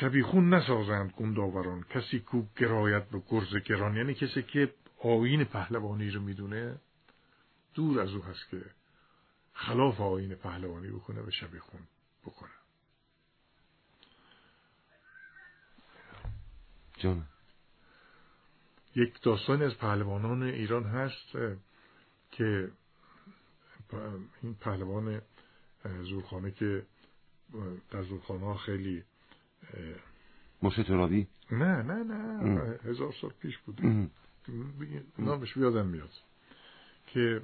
شبیخون نسازند گنداوران کسی کو گرایت به گرز گران یعنی کسی که آین پهلوانی رو می‌دونه دور از او هست که خلاف آین پهلوانی بکنه و شبیخون بکنه. جان. یک داستانی از پهلوانان ایران هست که این پهلوان زورخانه که در زورخانه ها خیلی مشه ترابی نه نه نه. هزار سال پیش بوده نامش بیادم میاد. که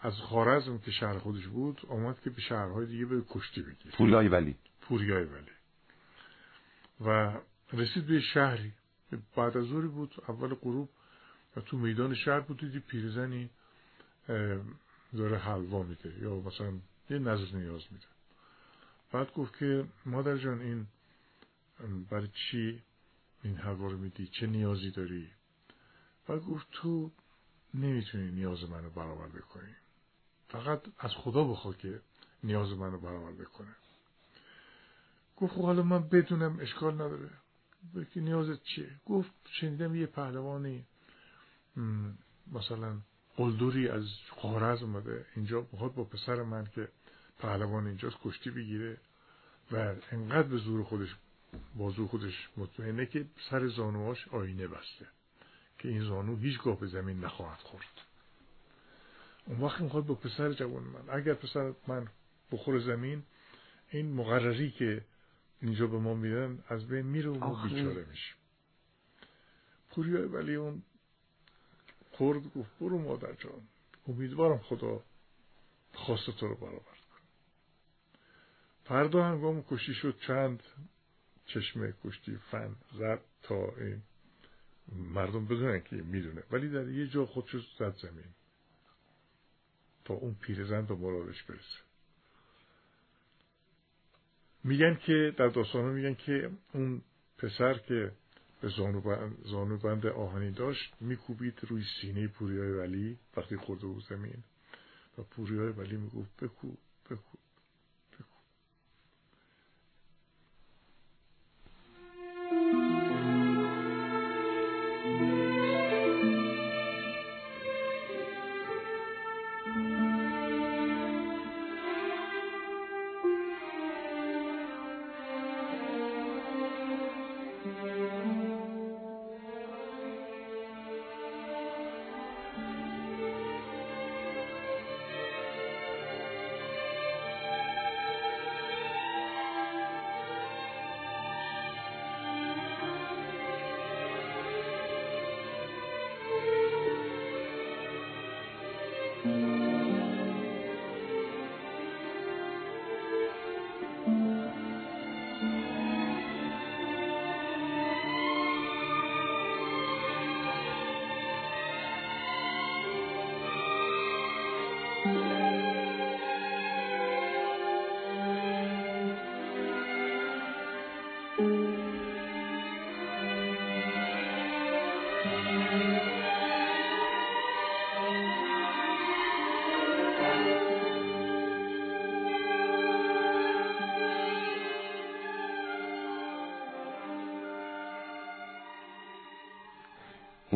از خارزم که شهر خودش بود آمد که به شهرهای دیگه به کشتی بگیر پوریای ولی. پوریای ولی. و رسید به شهری. بعد از ظهری بود اول غروب و تو میدان شهر بود دیدی پیرزنی داره حلوا میده یا مثلا یه نظر نیاز میده. بعد گفت که مادر جان این برای چی این حلوا رو میدی؟ چه نیازی داری؟ بعد گفت تو نمی‌تونی نیاز منو برابر بکنی. فقط از خدا بخوا که نیاز منو برابر بکنه. گفت خب حالا من بدونم اشکال نداره. که نیازت چیه؟ گفت شنیدم یه پهلوانی مثلا قلدوری از خارز اومده. اینجا بخواد با پسر من که پهلوان اینجاست کشتی بگیره و انقدر به زور خودش زور خودش مطمئنه که سر زانوهاش آینه بسته که این زانو هیچگاه به زمین نخواهد خورد. اون وقت می‌خواد با پسر جوان من اگر پسر من بخور زمین این مقرری که اینجا به ما میدن از بین میره و ما بیچاره میشیم. پوریای ولی اون خورد گفت برو مادر جان امیدوارم خدا خواست تو رو برآورد کنه. فردا هنگام کشتی شد چند چشمه کشتی فن زد تا این مردم بدونن که می‌دونه. ولی در یه جا خودشو زد زمین. تا اون پیرزن به مرادش برسه. میگن که در داستانه میگن که اون پسر که به زانو بند آهنی داشت میکوبید روی سینه پوریای ولی وقتی خورده بود زمین. و پوریای ولی می‌گفت بکوب بکوب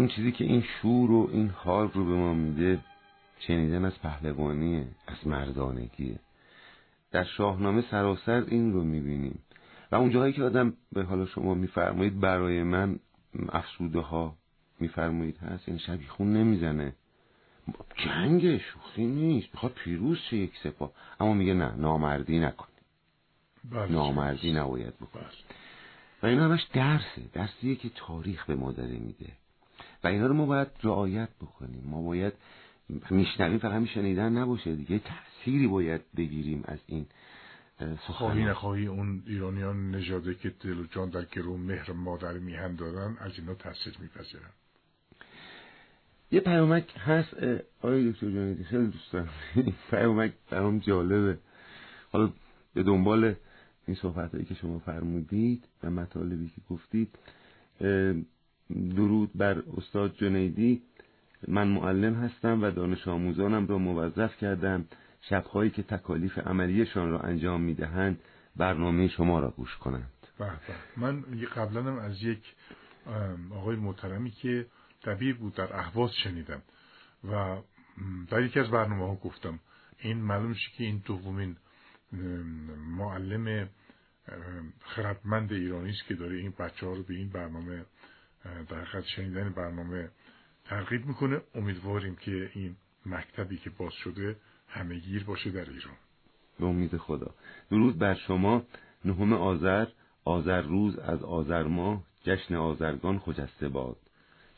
اون چیزی که این شور و این حال رو به ما میده شنیدن از پهلوانیه از مردانگیه. در شاهنامه سراسر این رو می‌بینیم. و اون جاهایی که آدم به حالا شما میفرمایید برای من افسوده ها میفرمایید هست این شبیخون نمی‌زنه. جنگ شوخی نیست. می‌خواد پیروز شه یک سپاه. اما میگه نه نامردی نکنی بله، نامردی نباید بکنی بله. و این همش درسه. درسیه که تاریخ به ما داره میده. و اینا رو ما باید رعایت بکنیم. ما باید میشنویم فقط میشنیدن نباشه دیگه. تأثیری باید بگیریم از این خواهی نخواهی اون ایرانیان نژاده که دل و جان در گرو مهر مادر میهن دارن از اینا تاثیر میپذیرن. یه پیامک هست آقای دکتر جانیدی خیلی دوست دارم. پیامک برام جالبه. حالا به دنبال این صحبت هایی که شما فرمودید و مطالبی که گفتید درود بر استاد جنیدی. من معلم هستم و دانش آموزانم را موظف کردم. شبهایی که تکالیف عملیشان را انجام می‌دهند برنامه شما را گوش کنند. بله من قبلا از یک آقای محترمی که دبیر بود در اهواز شنیدم و در یکی از برنامه ها گفتم این معلوم که این دومین معلم خردمند ایرانی است که داره این بچه ها رو به این برنامه در حقیقت شنیدن برنامه ترغیب می‌کنه. امیدواریم که این مکتبی که باز شده همه گیر باشه در ایران. به امید خدا. درود بر شما. نهم آذر. آذر روز از آذر ماه. جشن آذرگان خجسته باد.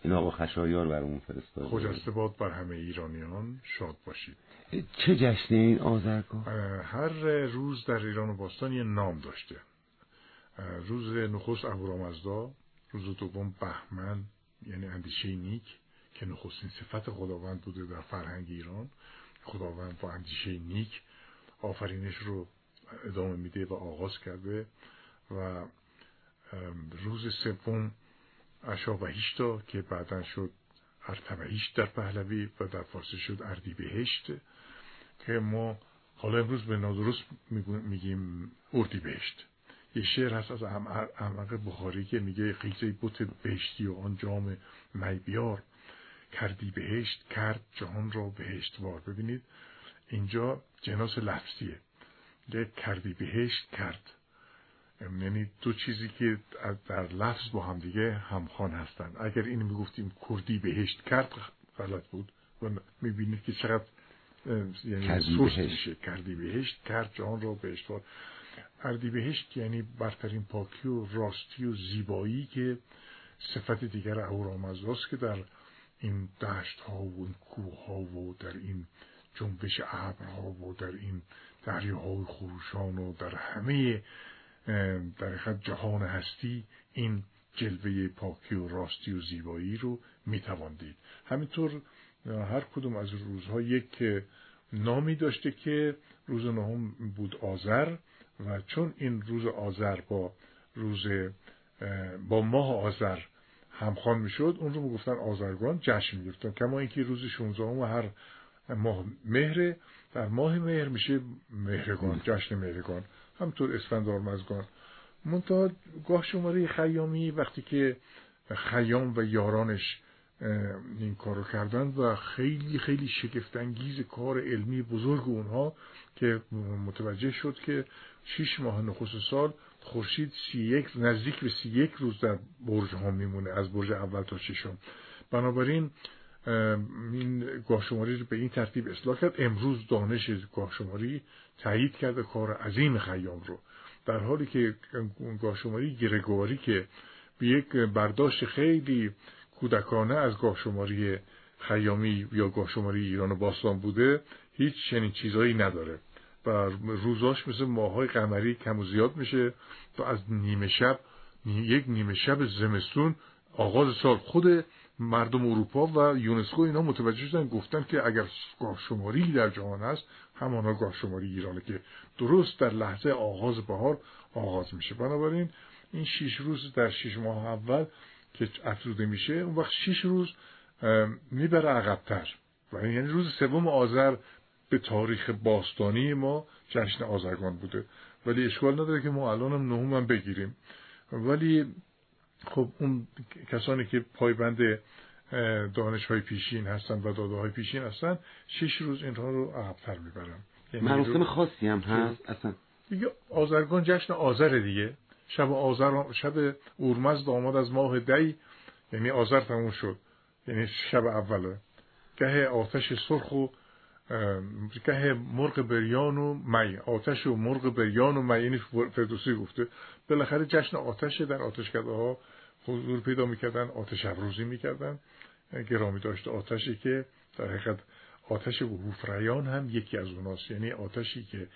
این آقا خشایار برامون فرستاد خجسته باد بر همه ایرانیان. شاد باشید. چه جشن این آذرگان هر روز در ایران و باستان یه نام داشته. روز نخست اهورامزدا روز دوم بهمن یعنی اندیشه نیک که نخستین صفت خداوند بوده در فرهنگ ایران. خداوند با اندیشه نیک آفرینش رو ادامه میده و آغاز کرده و روز سوم اشابهیشتا که بعدا شد ارتبهیشت در پهلوی و در فارسی شد اردی بهشت که ما حالا امروز به نادرست میگیم اردی بهشت یه شعر هست از احمق بخاری که میگه قیزه بوت بهشتی و آن جام میبیار کردی بهشت کرد جهان را بهشت وار ببینید اینجا جناس لفظیه. یه کردی بهشت کرد. یعنی دو چیزی که در لفظ با هم دیگه همخوان هستند اگر این می‌گفتیم کردی بهشت کرد غلط بود. و می‌بینید که چقدر یعنی میشه. کردی بهشت کرد جهان را بهشت وار اردیبهشت یعنی برترین پاکی و راستی و زیبایی که صفت دیگر اهورامزداست که در این دشت ها و این کوه ها و در این جنبش ابرها و در این دریاهای خروشان و در همه در جهان هستی این جلوه پاکی و راستی و زیبایی رو می‌توان دید. همینطور هر کدوم از روزها یک نامی داشته که روز نهم بود آذر. و چون این روز آذر با روز با ماه آذر همخوان می‌شد اون رو می‌گفتن آذرگان جشن می‌گفتن کما اینکه روز 16 و هر ماه مهر در ماه مهر میشه مهرگان جشن مهرگان همطور اسفندار مزگان. منتها گاه شماره خیامی وقتی که خیام و یارانش این کار رو کردن و خیلی خیلی شگفتانگیز کار علمی بزرگ اونها که متوجه شد که شیش ماه نخست سال خورشید سی یک نزدیک به سی یک روز در برج ها میمونه از برج اول تا ششم. بنابراین این گاهشماری رو به این ترتیب اصلاح کرد. امروز دانش گاهشماری تایید کرده کار عظیم خیام رو. در حالی که گاهشماری گرگواری که به یک برداشت خیلی کودکانه از گاهشماری خیامی یا گاهشماری ایران و باستان بوده هیچ چنین چیزایی نداره. و روزاش مثل ماهای قمری کم و زیاد میشه تا از نیمه شب یک نیمه شب زمستون آغاز سال خود مردم اروپا و یونسکو اینا متوجه شدن گفتن که اگر گاه شماری در جهان هست همانا گاه شماری ایرانه که درست در لحظه آغاز بهار آغاز میشه. بنابراین این شیش روز در شیش ماه اول که افزوده میشه اون وقت شیش روز می‌بره عقبتر. و یعنی روز سوم آذر به تاریخ باستانی ما جشن آزرگان بوده. ولی اشکال نداره که ما الان هم نهم هم بگیریم. ولی خب اون کسانی که پایبند دانش های پیشین هستن و داده های پیشین هستن شش روز اینها رو عقبتر می‌برن. یعنی مراسم خاصی هم هست؟ اصلا. دیگه آزرگان جشن آذر دیگه. شب آذر شب اورمزد آمد از ماه دی یعنی آذر تموم شد. یعنی شب اوله. گه آتش سرخ و که مرغ بریان و می آتش و مرغ بریان و می فردوسی گفته. بالاخره جشن آتش در آتشکده ها حضور پیدا می‌کردن آتش افروزی می‌کردن. گرامی داشت آتشی که در حقیقت آتش و فریان هم یکی از اوناست. یعنی آتشی که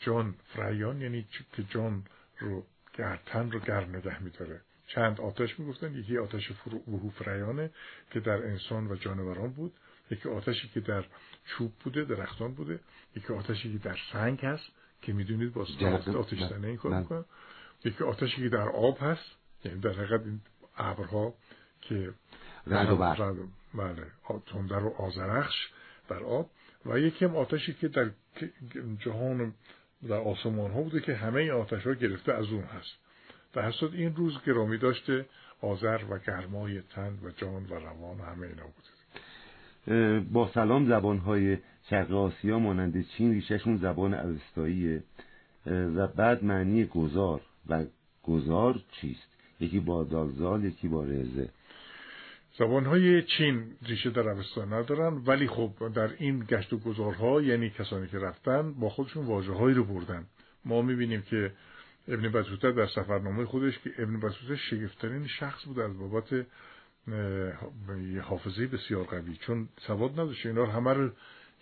جان فریان یعنی که جان رو گرتن رو گرم نگه میداره. چند آتش می‌گفتن یکی آتش وحو فریانه که در انسان و جانوران بود. یکی آتشی که در چوب بوده درختان بوده. یکی آتشی که در سنگ هست که می‌دونید با آتش زنه این کار می‌کنن. یکی آتشی که در آب هست یعنی در حقیقت این ابرها که رد و بر بله تندر و آزرخش در آب. و یکی هم آتشی که در جهان در آسمان ها بوده که همه این آتش ها گرفته از اون هست. در حسد این روز گرامی داشته آذر و گرمای تن و جان و روان همه اینا بوده. با سلام زبانهای شرق آسیا مانند چین ریشهشون زبان اوستاییه و بعد معنی گذار. و گذار چیست؟ یکی با دالزال یکی با رزه. زبانهای چین ریشه در اوستا ندارن ولی خب در این گشت و گذارها یعنی کسانی که رفتن با خودشون واجه رو بردن. ما می‌بینیم که ابن بطوطه در سفرنامه خودش که ابن بطوطه شگفترین شخص بود از بابت حافظه بسیار قوی. چون سواد نداشت. اینا رو همه رو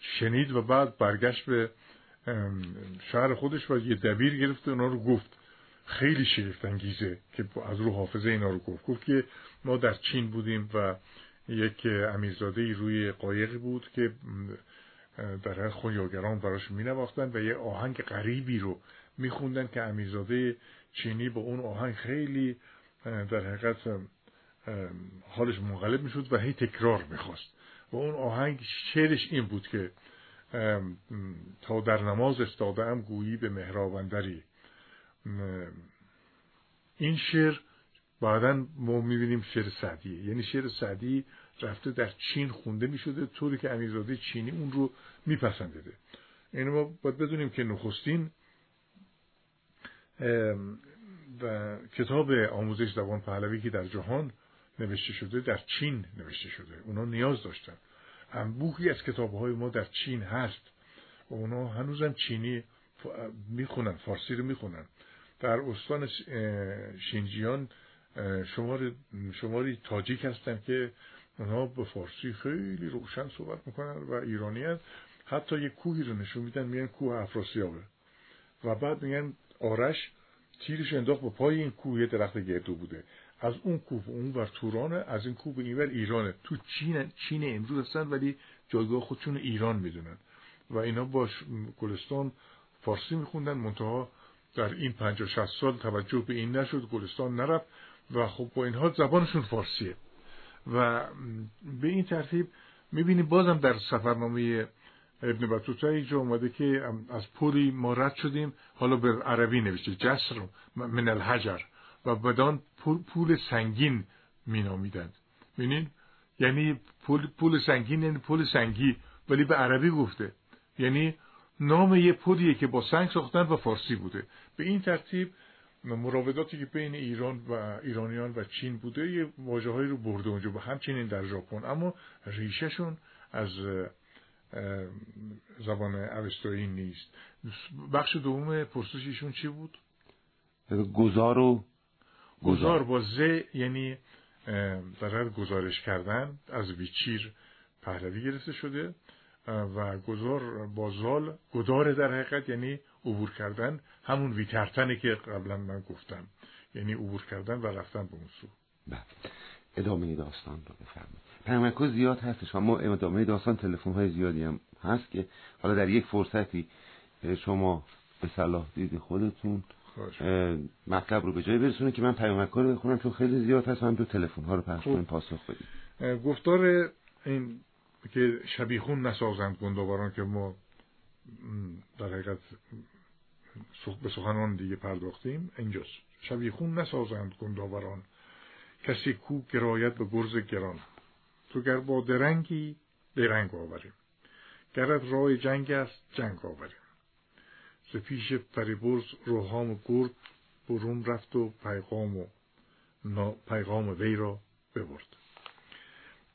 شنید و بعد برگشت به شهر خودش و یه دبیر گرفت و اونا رو گفت. خیلی شگفت انگیزه که از رو حافظه اینا رو گفت. گفت که ما در چین بودیم و یک امیرزاده روی قایقی بود که در خونیاگران براش می و یه آهنگ غریبی رو میخوندن که امیرزاده چینی با اون آهنگ خیلی در حقیقت حالش منقلب می‌شد و هی تکرار می‌خواست. و اون آهنگ شعرش این بود که تا در نماز استادم گویی به مهرابندری این شعر بعدا ما می‌بینیم شعر سعدیه یعنی شعر سعدی رفته در چین خونده می‌شده طوری که امیرزاده چینی اون رو میپسندیده. اینو ما باید بدونیم که نخستین و کتاب آموزش زبان پهلوی که در جهان نوشته شده در چین نوشته شده. اونا نیاز داشتن. انبوهی از کتاب های ما در چین هست. و اونا هنوزم چینی می‌خونن فارسی رو می‌خونن. در استان شینجیان شمار شماری تاجیک هستن که اونها به فارسی خیلی روشن صحبت می‌کنن و ایرانی هست حتی یک کوهی رو نشون میدن میگن کوه افراسیابه. و بعد میگن آرش تیرش انداخت با پای این کوه درخت گردو بوده. از اون کوه اون ور تورانه از این کوه این ور ایرانه. تو چین چین امروز هستن ولی جایگاه خودشون ایران می‌دونن. و اینا با گلستان فارسی میخوندن. منتها در این 50 60 سال توجه به این نشد. گلستان نرفت و خب با این زبانشون فارسیه. و به این ترتیب می‌بینیم بازم در سفرنامه ابن بطوطه اینجا اومده که از پولی ما رد شدیم. حالا به عربی نوشته. جسر من الحجر. و بدان پول سنگین مینامیدند ببینید یعنی پول, پول سنگین یعنی پول سنگی ولی به عربی گفته. یعنی نام یه پولیه که با سنگ ساختن و فارسی بوده. به این ترتیب مراوداتی که بین ایران و ایرانیان و چین بوده یه واجه رو برده اونجا و همچنین در ژاپن. اما ریشهشون از زبان اوستایی نیست. بخش دوم پرسششون چی بود؟ گذار و گذار. با ز یعنی در گزارش کردن از ویچیر پهلوی گرفته شده و گذار با زال گدار در حقیقت یعنی عبور کردن همون ویترتنه که قبلا من گفتم. یعنی عبور کردن و رفتن به اون سو. بله. ادامه داستان رو بفرمایید. پیامک زیاد هستش. اما ادامه داستان تلفن های زیادی هم هست که حالا در یک فرصتی شما به صلاح دید خودتون. مطلب رو به جای برسونه که من پیامک رو بخونم چون خیلی زیاد هست هم تو تلفن ها رو پخش کنیم پاسخ بدیم. گفتار این که شبیخون نسازند گنداوران که ما در حقیقت به سخنان دیگه پرداختیم اینجاست. شبیخون نسازند گنداوران کسی کو گرایت به گرز گران. تو گر با درنگی درنگ آوریم. گرد رای جنگ است جنگ آوریم. ز پیش فریبرز روحام گرد برون رفت و پیغام و پیغام وی را ببرد.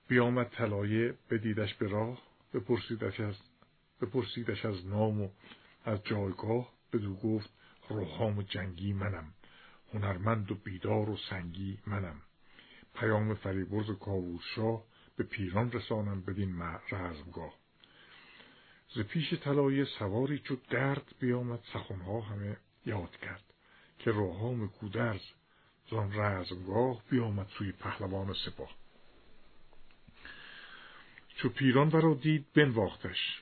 بیامد طلایه بدیدش به راه بپرسیدش از از نام و از جایگاه بدو گفت روحام جنگی منم هنرمند و بیدار و سنگی منم. پیام فریبرز کاووس به پیران رسانم بدین رزمگاه. ز پیش طلایه سواری چو درد بیامد سخنها همه یاد کرد که روحام کودرز زان رزمگاه بیامد سوی پهلوان سپاه. چو پیران ورا دید بنواختش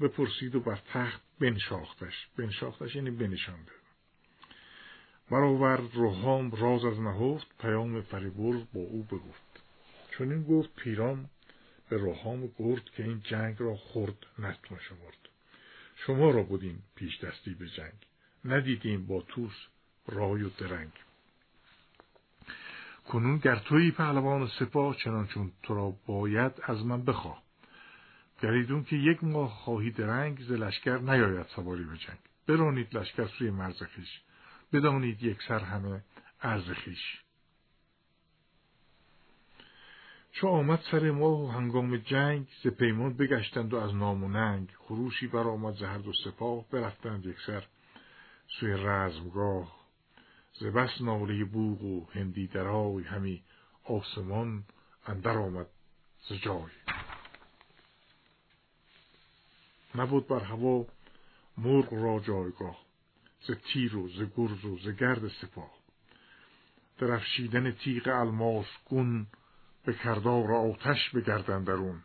بپرسید و بر تخت بنشاختش. بنشاختش یعنی بنشانده. برآورد روحام راز از نهفت پیام فریبرز با او بگفت. چون این گفت پیران به روحام گرد که این جنگ را خورد نتون شمرد شما را بودیم پیش دستی به جنگ. ندیدیم با توس رای و درنگ. کنون گر توی پهلوان سپاه چنان چون تو را باید از من بخواه. گریدون که یک ماه خواهی درنگ ز لشکر نیاید سواری به جنگ. برانید لشکر سوی مرز خیش. بدانید یک سر همه عرض خیش. چو آمد سر ما و هنگام جنگ ز پیمان بگشتند و از نام و ننگ. خروشی برآمد ز هر دو سپاه برفتند یکسر سوی رزمگاه. ز بس ناله بوغ و هندی درای همی آسمان اندر آمد ز جای. نبود بر هوا مرغ را جایگاه ز تیر و ز گرز و ز گرد سپاه. درفشیدن تیغ الماس گون به کردار آتش بگردن درون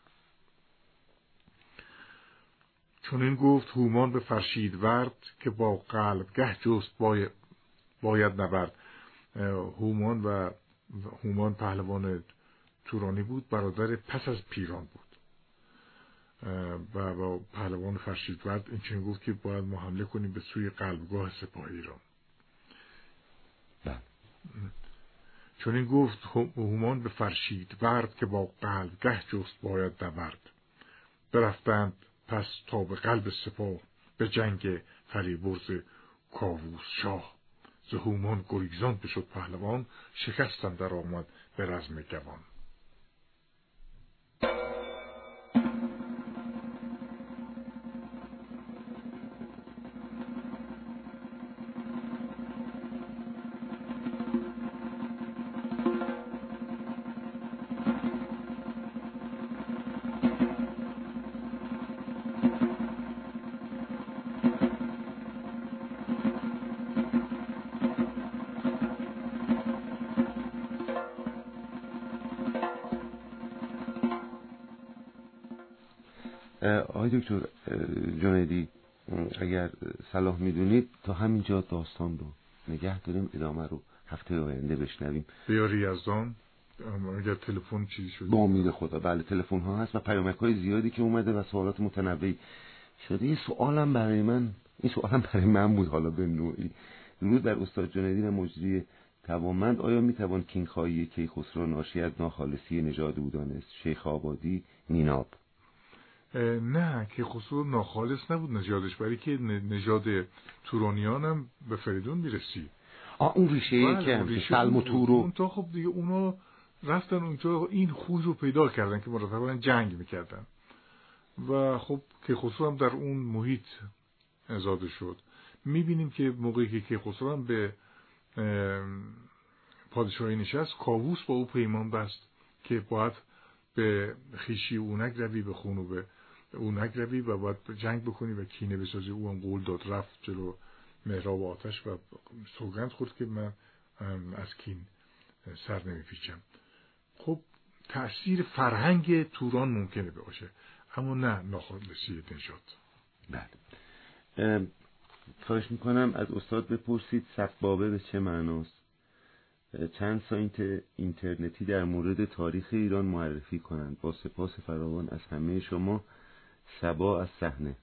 چون این گفت هومان به فرشید ورد که با قلبگه جست باید نبرد. هومان و هومان پهلوان تورانی بود برادر پس از پیران بود. و با پهلوان فرشیدورد این چنین گفت که باید ما حمله کنیم به سوی قلبگاه سپاه ایران بله. چون این گفت هومان به فرشید ورد که با قلبگه جست باید نبرد برفتند پس تا به قلب سپاه به جنگ فریبرز کاووس شاه ز هومان گریزان بشد پهلوان شکستن در آمد به رزم گوان آقای دکتر جنیدی اگر صلاح می‌دونید تا همینجا داستان رو نگه داریم ادامه رو هفته آینده بشنویم. بیاری از دان اگر تلفن چیزی شده. با امید خدا بله تلفن ها هست و پیامک های زیادی که اومده و سوالات متنوعی شده. یه سوالم برای من این سوالم برای من بود حالا به نوعی. درود در استاد جنیدی و مجری توانمند. آیا می‌توان کینخواهی کیخسرو ناشی از ناخالصی نژاد او دانست شیخ آبادی نیناب نه که خسرو ناخالص نبود نژادش برای که نژاد تورانیان هم به فریدون می‌رسید آه اون ریشه بله، که سلم و تورو اون تا خب دیگه اونا رفتن اونجا این خوی رو پیدا کردن که مرتبا جنگ می‌کردن. و خب که خسرو هم در اون محیط ازاده شد. می‌بینیم که موقعی که خسرو هم به پادشاهی نشست کاووس با او پیمان بست که باید به خیشی اونک روی به خون و به اون نگروی و باید جنگ بکنی و کینه بسازی او هم قول داد رفت جلو مهراب آتش و سوگند خورد که من از کین سر نمیپیچم. خب تأثیر فرهنگ توران ممکنه باشه اما نه ناخالصی نشاد بله. خواهش می‌کنم از استاد بپرسید سبابه به چه معناست؟ چند سایت اینترنتی در مورد تاریخ ایران معرفی کنند؟ با سپاس فراوان از همه شما. سبا از صحنه.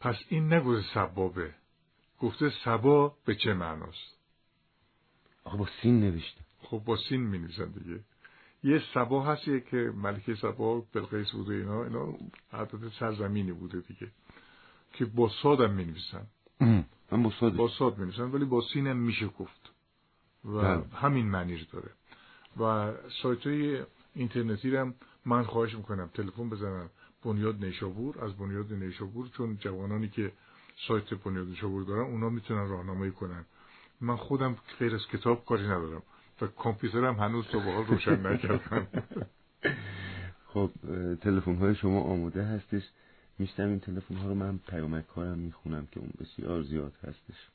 پس این نگوزه سبابه گفته سبا به چه معناست؟ آقا با سین نوشته. خب با سین می دیگه. یه سبا هستیه که ملکه سبا بلقیس بوده اینا اینا عدد سرزمینی بوده دیگه. که با ساد هم می نویسن با ساد. با ساد می نویسن ولی با سین هم میشه گفت. و بله. همین معنی داره. و سایت های اینترنتی هم من خواهش می‌کنم تلفن بزنم بنیاد نیشابور. از بنیاد نیشابور چون جوانانی که سایت بنیاد نیشابور دارن اونا می‌تونن راهنمایی کنن. من خودم غیر از کتاب کاری ندارم و کامپیوترم هنوز تا به روشن نکردم. خب تلفن های شما آماده هستش؟ میشتم این تلفن ها رو من پیامک کارم می‌خونم که اون بسیار زیاد هستش.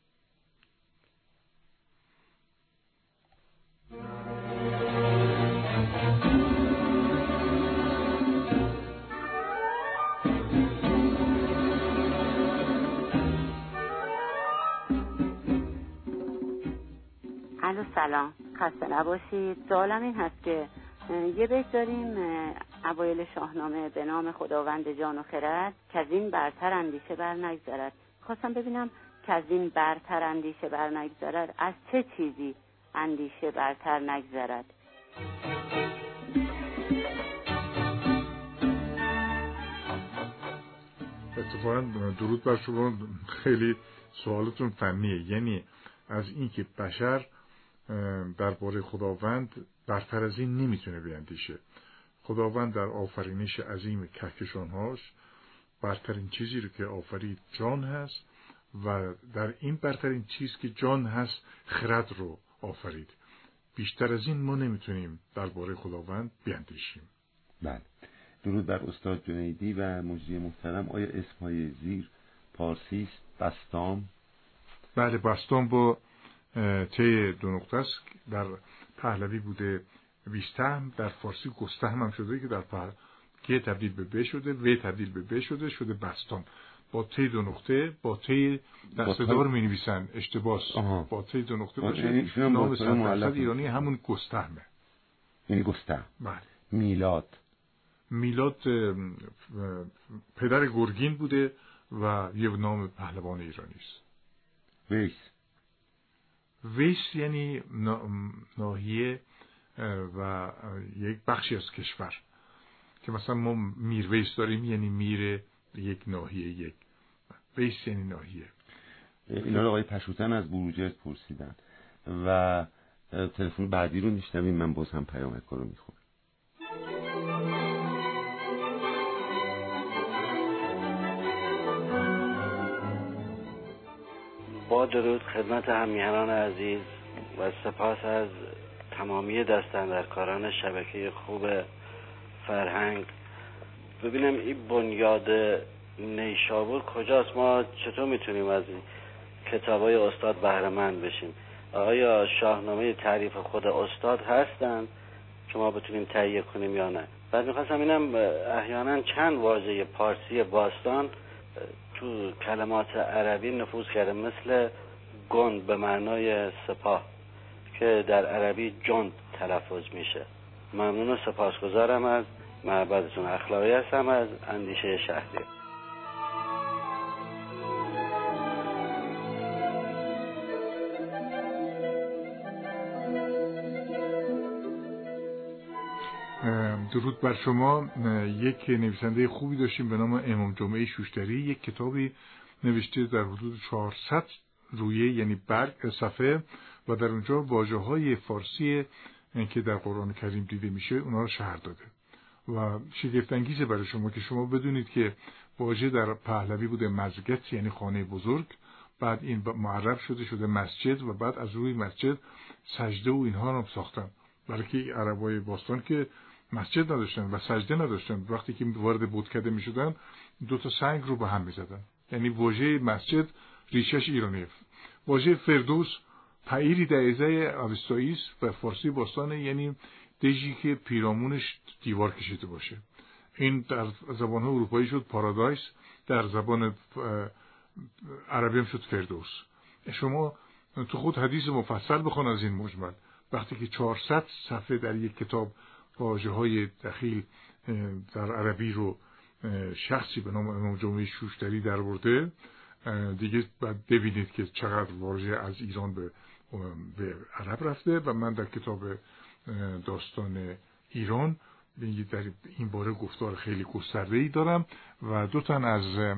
سلام. خسته نباشید. سوالم این هست که یه بیت داریم اوایل شاهنامه به نام خداوند جان و خرد که از این برتر اندیشه بر نگذارد خواستم ببینم که از این برتر اندیشه بر نگذارد از چه چیزی اندیشه برتر نگذرد؟ اتفاقا درود بر شما. خیلی سوالتون فنیه. یعنی از اینکه بشر درباره خداوند برتر از این نمی‌تونه بیندیشه. خداوند در آفرینش عظیم کهکشانهاش برترین چیزی رو که آفرید جان هست و در این برترین چیز که جان هست خرد رو آفرید. بیشتر از این ما نمی‌تونیم درباره خداوند بیندیشیم. بله. درود بر استاد جنیدی و مجری محترم. آیا اسمهای زیر پارسی است بستام؟ بله بستام با ته دو نقطه است در پهلوی بوده ویستهم در فارسی گستهم هم شده که در پهل... که تبدیل به ب شده و تبدیل به ب شده شده بستام با تی دو نقطه با تی دستدار می نویسن اشتباس. با تی دو نقطه باشه. نام صد ایرانی همون گستهمه. این گستهم. بله. میلاد. میلاد پدر گرگین بوده و یه نام پهلوان ایرانی است. ویس. ویس یعنی ناحیه و یک بخشی از کشور که مثلا ما میر ویس داریم یعنی میر یک ناحیه یک. ویس یعنی ناحیه. اینا رو آقای پشوتن از بروجرد پرسیدن و تلفن بعدی رو میشنویم. من باز هم پیامک رو می‌خونم. با درود خدمت همیهنان عزیز و سپاس از تمامی دستندرکاران شبکه خوب فرهنگ. ببینم این بنیاد نیشابور کجاست؟ ما چطور می‌تونیم از کتاب های استاد بهرمند بشیم؟ آیا شاهنامه تعریف خود استاد هستند که ما بتونیم تهیه کنیم یا نه؟ بعد می‌خواستم اینم احیانا چند واژه پارسی باستان تو کلمات عربی نفوذ کرده مثل گند به معنای سپاه که در عربی جند تلفظ میشه. ممنون و سپاسگزارم از معبدتون اخلاقی هستم از اندیشه شهری. درود بر شما. یک نویسنده خوبی داشتیم به نام امام جمعه شوشتری. یک کتابی نوشته در حدود 400 رویه یعنی برگ صفحه و در اونجا واجه های فارسی که در قرآن کریم دیده میشه اونا رو شهر داده. و شگفت انگیزه برای شما که شما بدونید که واژه در پهلوی بوده مزگت یعنی خانه بزرگ. بعد این معرب شده شده مسجد و بعد از روی مسجد سجده و اینها رو ساختن. برای که عربای باستان که مسجد نداشتن و سجده نداشتن. وقتی که وارد بودکده می شدن دو تا سنگ رو به هم می زدن یعنی واژه مسجد ریشش ایرانی واژه فردوس پایری دعیزه اوستاییس و فارسی باستانه یعنی دژی که پیرامونش دیوار کشیده باشه. این در زبان اروپایی شد پارادایس در زبان عربی هم شد فردوس. شما تو خود حدیث مفصل بخون از این مجمل. وقتی که 400 صفحه در یک کتاب واجه های دخیل در عربی رو شخصی به نام امام جمعه شوشتری در برده دیگه باید ببینید که چقدر واژه از ایران به, به عرب رفته و من در کتاب داستان ایران در این باره گفتار خیلی گسترده ای دارم و دو تن از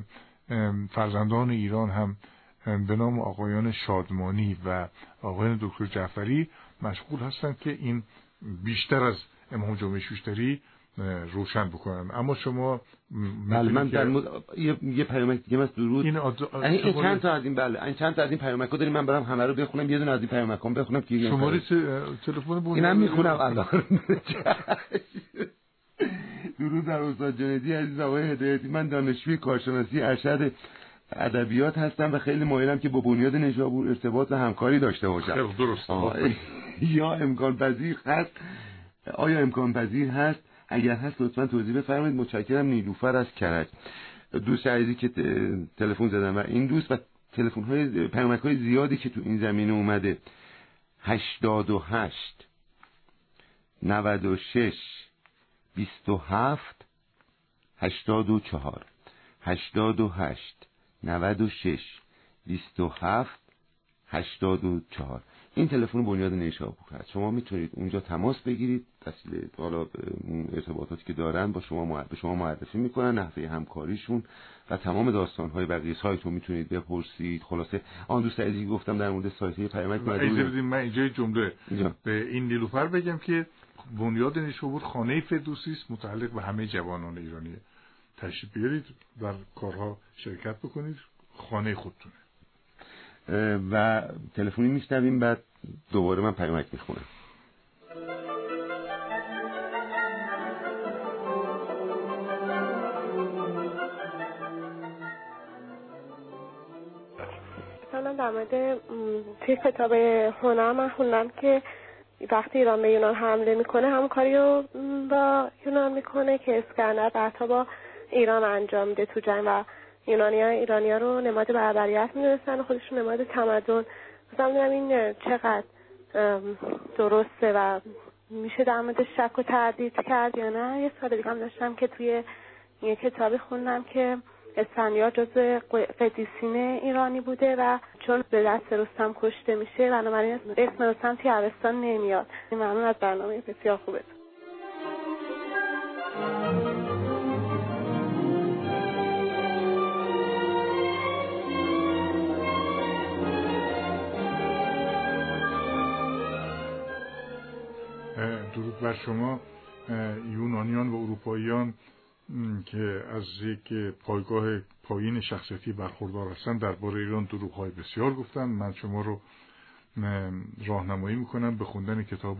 فرزندان ایران هم به نام آقایان شادمانی و آقایان دکتر جعفری مشغول هستند که این بیشتر از امام جمعه شوشتری روشن بکنن اما شما بله من در مد... یه, یه پیامک دیگه از درود. این, آد... این چند تا از این بله این چند تا از این پیامک داریم من برام همه رو بخونم یه دونه از این پیامک هم بخونم که شماره تلفن بود اینم می‌خونم. الان. درود در استاد جنیدی عزیز آقای هدایتی. من دانشجوی کارشناسی ارشد ادبیات هستم و خیلی مایلم که با بنیاد نشابور ارتباط و همکاری داشته باشم. درست. یا امکان پذیر هست. آیا امکان پذیر هست؟ اگر هست لطفا توضیح بفرمایید. متشکرم. نیلوفر از کرج. دوست عزیزی که تلفن زدن و این دوست و تلفن های پیامک زیادی که تو این زمینه اومده. 88 96 27 84 88 96 27 84 این تلفن بنیاد نیشابور هست شما می‌تونید اونجا تماس بگیرید. وسیله حالا ارتباطاتی که دارن با شما به شما معرفی می‌کنن نحوه همکاریشون و تمام داستان های بقیه سایت رو می‌تونید بپرسید. خلاصه آن دوست عزیزی گفتم در مورد سایت پیامک من اینجا جمله به این نیلوفر بگم که بنیاد نیشابور خانه فردوسی است متعلق به همه جوانان ایرانی. تشریف بیارید در کارها شرکت بکنید. خانه خودتونه. و تلفنی میشنویم بعد دوباره من پیامک می‌خونم. در مورد توی کتاب هنر من که وقتی ایران به یونان حمله می‌کنه همون کاری رو با یونان می‌کنه که اسکندر بعدها با ایران انجام میده تو جنگ و یونانی ها رو نماد بربریت می‌دونستن و خودشون نماد تمدن. مثلا این چقدر درسته و میشه در مورد شک و تردید کرد یا نه؟ یه سال دیگه هم داشتم که توی یه کتابی خوندم که اسفندیار جز قدیسین ایرانی بوده و چون به دست رستم کشته میشه بنابراین اسم رستم توی عرستان نمیاد. ممنون از برنامه بسیار خوبه بر شما یونانیان و اروپاییان که از یک پایگاه پایین شخصیتی برخوردار هستن درباره ایران های بسیار گفتن. من شما رو راهنمایی می‌کنم به خوندن کتاب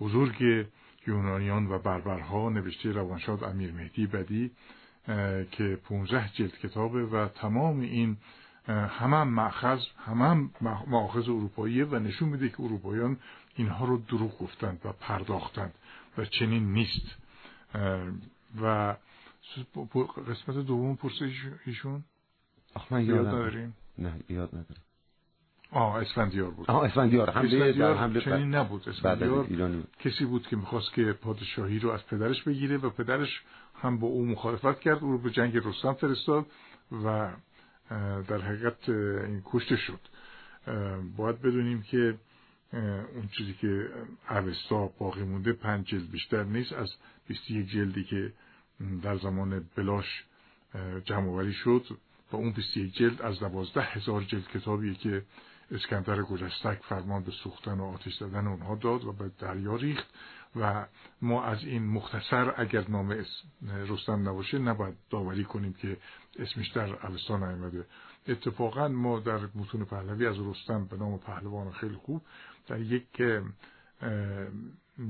بزرگ یونانیان و بربرها نوشته روانشاد امیر مهدی بدی که 15 جلد کتابه و تمام این همه مأخذ همه مأخذ اروپاییه و نشون میده که اروپاییان اینها رو دروغ گفتند و پرداختند و چنین نیست. و قسمت دوم پرسه ایشون؟ من یاد نداریم نه یاد ندارم. آه اسفندیار بود. آه اسفندیار. حمله در حمله چنین نبود. اسفندیار کسی بود که می‌خواست که پادشاهی رو از پدرش بگیره و پدرش هم با او مخالفت کرد او رو به جنگ رستم فرستاد و در حقیقت این کشته شد. باید بدونیم که اون چیزی که اوستا باقی مونده پنج جلد بیشتر نیست. از 21 جلدی که در زمان بلاش جمع شد و اون 21 جلد از دوازده هزار جلد کتابی که اسکندر گجستک فرمان به سوختن و آتش زدن اونها داد و به دریا ریخت. و ما از این مختصر اگر نام رستم نباشه نباید داوری کنیم که اسمش در اوستا نیامده. اتفاقا ما در متون پهلوی از رستم به نام پهلوان خیلی خوب در یک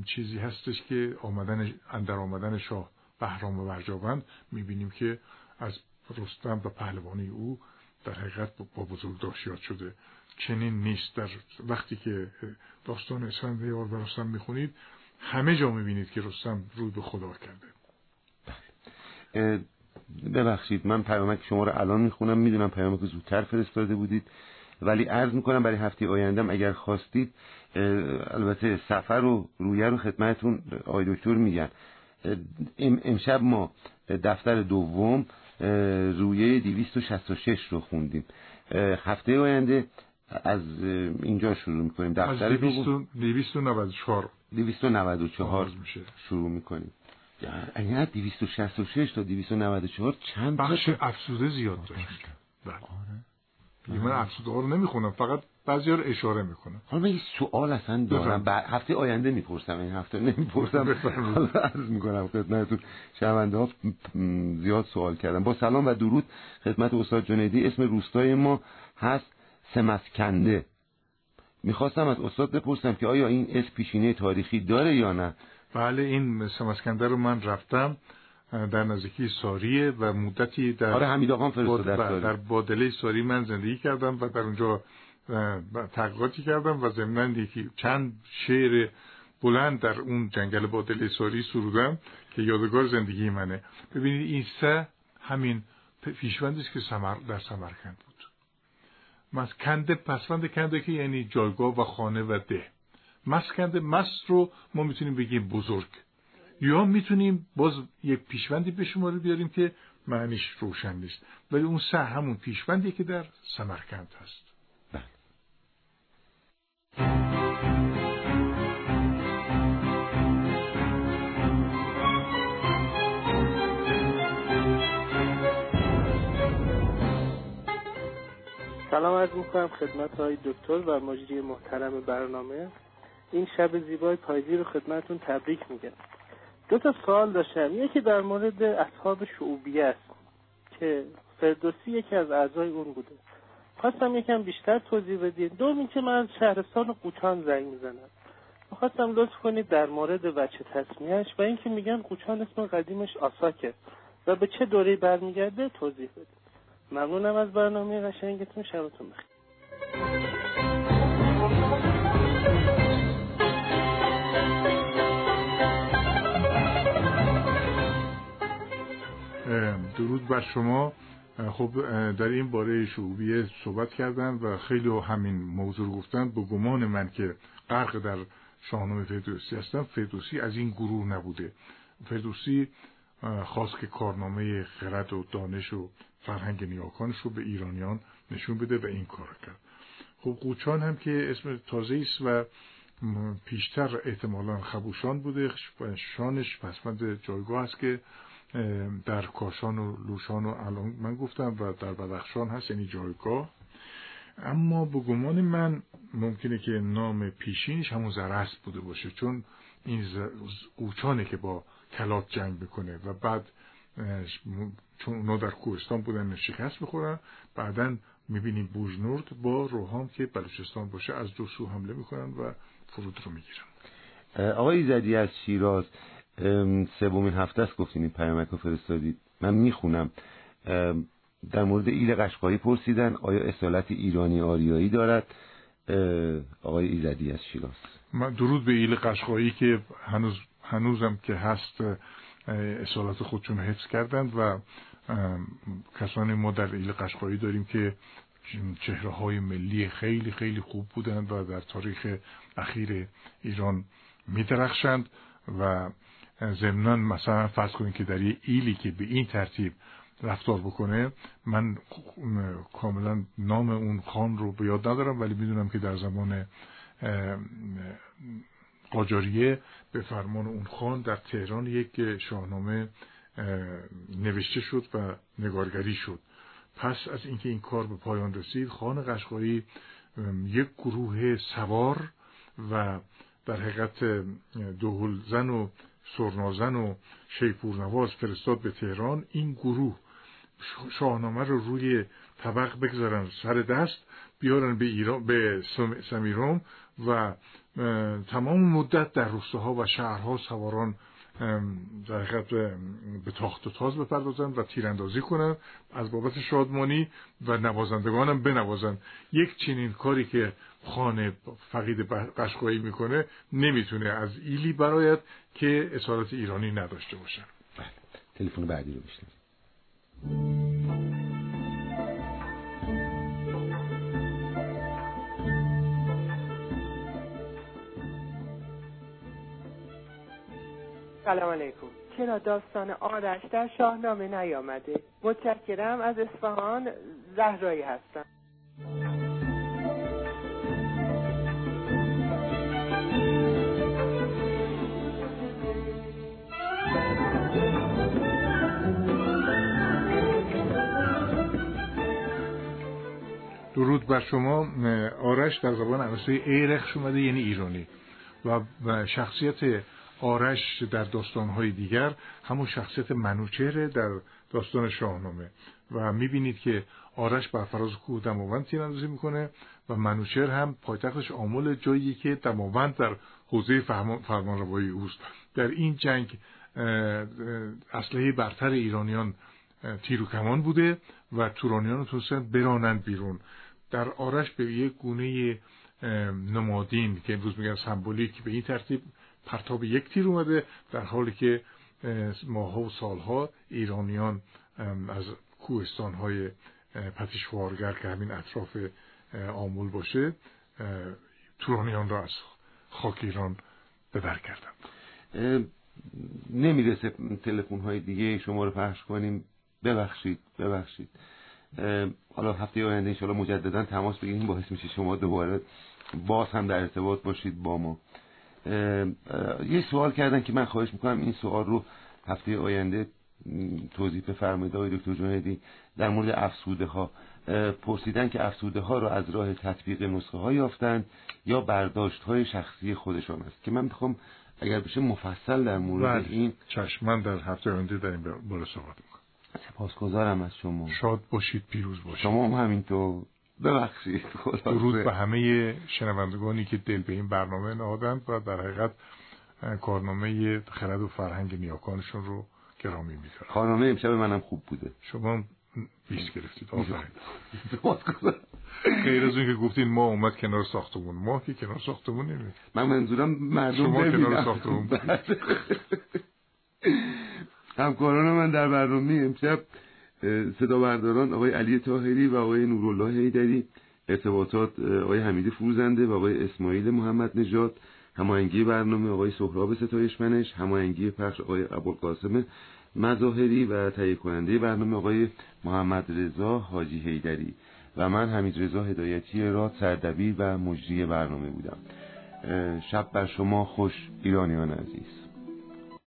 چیزی هستش که آمدن اندر آمدن شاه بهرام و برجاوند می‌بینیم که از رستم و پهلوانی او در حقیقت با بزرگ داشت شده. چنین نیست. در وقتی که داستان اسفندیار و رستم می‌خونید همه جا می‌بینید که رستم روی به خدا کرده. ببخشید من پیامک شما رو الان می‌خونم. می‌دونم پیامک زودتر فرستاده بودید. ولی عرض می‌کنم برای هفته آیندم اگر خواستید البته سفر و رویه رو خدمتون آقای دکتر میگن. امشب ما دفتر دوم رویه 266 رو خوندیم. هفته آینده از اینجا شروع می‌کنیم. دفتر از 294 294 میشه. شروع می‌کنیم. یعنی 266 تا 294 چند بخش افسوده زیاد داشت. بله. من افسوده ها رو نمی‌خونم فقط بعضی رو اشاره می‌کنم. حالا من یه سوال اصلا دارم. بعد هفته آینده می‌پرسم این هفته نمی‌پرسم. حالا عرض می‌کنم خدمتتون. شنونده ها زیاد سوال کردم با سلام و درود خدمت استاد جنیدی. اسم روستای ما هست سمسکنده. می‌خواستم از استاد بپرسم که آیا این اسم پیشینه تاریخی داره یا نه؟ بله این سمسکنده رو من رفتم. در نزدیکی ساریه و مدتی در آره حمید آقا در, در بادله ساری من زندگی کردم و در اونجا تحقیقاتی کردم و ضمن یکی چند شعر بلند در اون جنگل بادله ساری سرودم که یادگار زندگی منه. ببینید این سه همین پیشوندی است که سمر در سمرکند بود. مسکنده پسوند کنده که یعنی جایگاه و خانه و ده. مسکنده مست رو ما می‌تونیم بگیم بزرگ. یا می‌تونیم باز یک پیشوندی به شماره بیاریم که معنیش روشن نیست. ولی اون سه همون پیشوندی که در سمرکند هست. سلام عرض می‌کنم خدمت های دکتر و مجری محترم برنامه. این شب زیبای پاییزی رو خدمتون تبریک میگم. دو تا سوال داشتم. یکی در مورد اصحاب شعوبیه است که فردوسی یکی از اعضای اون بوده. خواستم یکم بیشتر توضیح بدین. دوم اینکه من از شهرستان قوچان زنگ می‌زنم. خواستم لطف کنید در مورد وچه تصمیهش و اینکه میگن قوچان اسم قدیمش آساکه و به چه دوره برمیگرده توضیح بدید ممنونم از برنامه قشنگتون. شبتون بخیر. درود بر شما. خب در این باره شعوبیه صحبت کردن و خیلی همین موضوع گفتن. به گمان من که غرق در شاهنامه فردوسی هستن فردوسی از این گروه نبوده. فردوسی خواست که کارنامه خرد و دانش و فرهنگ نیاکانش رو به ایرانیان نشون بده و این کار کرد. خب قوچان هم که اسم تازه است و پیشتر احتمالا خبوشان بوده. شانش پسمند جایگاه است که در کاشان و لوشان و الان من گفتم و در بدخشان هست یعنی جایگاه. اما به گمان من ممکنه که نام پیشینش همون زرست بوده باشه چون این قوچانه که با کلات جنگ بکنه و بعد چون اونا در کوهستان بودن شکست بخورن بعدا می‌بینیم بوجنورد با روحام که بلوچستان باشه از دو سو حمله می‌کنن و فرود رو می‌گیرن. آقای زدی از شیراز سومین هفته است گفتین این پیامک رو فرستادید. من می‌خونم. در مورد ایل قشقایی پرسیدن آیا اصالت ایرانی آریایی دارد؟ آقای ایزدی از شیراز. من درود به ایل قشقایی که هنوز هنوزم که هست اصالت خودشون حفظ کردند و کسانی ما در ایل قشقایی داریم که چهره های ملی خیلی خیلی خوب بودند و در تاریخ اخیر ایران میدرخشند و ضمنا مثلا فرض کنید که در یه ایلی که به این ترتیب رفتار بکنه من کاملا نام اون خان رو به یاد ندارم ولی می‌دونم که در زمان قاجاریه به فرمان اون خان در تهران یک شاهنامه نوشته شد و نگارگری شد. پس از اینکه این کار به پایان رسید خان قشقایی یک گروه سوار و در حقیقت زن و سرنازن و شیپورنواز فرستاد به تهران این گروه شاهنامه رو روی طبق بگذارن سر دست بیارن به ایران به سمیروم و تمام مدت در روستاها و شهرها سواران در حقیقت به تاخت و تاز بپردازن و تیراندازی کنن از بابت شادمانی و نوازندگانم بنوازن. یک چنین کاری که خانه فقید قشقایی می‌کنه نمی‌تونه از ایلی برایت که اصالت ایرانی نداشته باشن بله تلفن بعدی رو بشنیم سلام علیکم. چرا داستان آرش در شاهنامه نیامده؟ متشکرم از اصفهان زهرایی هستم. درود بر شما. آرش در زبان عوضی ایرخ شمده یعنی ایرانی. و شخصیت آرش در داستانهای دیگر همون شخصیت منوچهره در داستان شاهنامه. و می‌بینید که آرش بر فراز کوه دماوند تیراندازی می‌کنه و منوچهر هم پایتختش آمول جایی که دماوند در حوزه فرمانروایی اوست. در این جنگ اسلحه برتر ایرانیان تیر و کمان بوده و تورانیان رو برانند بیرون. در آرش به یک گونه نمادین که امروز میگن سمبولیک به این ترتیب پرتاب یک تیر اومده در حالی که ماها و سالها ایرانیان از کوهستان های پتیشوارگر که همین اطراف آمول باشه تورانیان را از خاک ایران به در کردند نمی‌رسه تلفن های دیگه شما رو پخش کنیم. ببخشید ببخشید. حالا هفته آینده انشاءالله مجددا تماس بگیریم باعث میشه شما دوباره باز هم در ارتباط باشید با ما. یه سوال کردن که من خواهش می‌کنم این سوال رو هفته آینده توضیح بفرمایید آقای دکتر جنیدی در مورد افسوده ها پرسیدن که افسوده ها رو از راه تطبیق نسخه ها یافتند یا برداشت های شخصی خودشان است؟ که من می‌خوام اگر بشه مفصل در مورد بله. این چشم من در هفته آینده در این بالا صحبت سپاسگزارم از شما. شاد باشید پیروز باشید. شما هم همینطور. ببخشید درود به همه شنوندگانی که دل به این برنامه نهادند و در حقیقت کارنامه خرد و فرهنگ نیاکانشون رو گرامی میدارم کارنامه امشب منم خوب بوده. شما بیست گرفتید. آفرین. غیر از اون که گفتین ما اومد کنار ساختمون. ما که کنار ساختمون نمید من منظورم مردم شما کنار ساختمون همکاران من در برنامه امشب صدا برداران آقای علی تاهری و آقای نورالله هیدری ارتباطات آقای حمید فروزنده و آقای اسماعیل محمد نژاد هماهنگی برنامه آقای سهراب ستایشمنش هماهنگی پخش آقای ابوالقاسم مظاهری و تهیه کننده برنامه آقای محمد رضا حاجی هیدری و من حمید رضا هدایتی را سردبیر و مجری برنامه بودم. شب بر شما خوش ایرانیان عزیز.